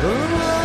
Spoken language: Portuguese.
Vamos lá.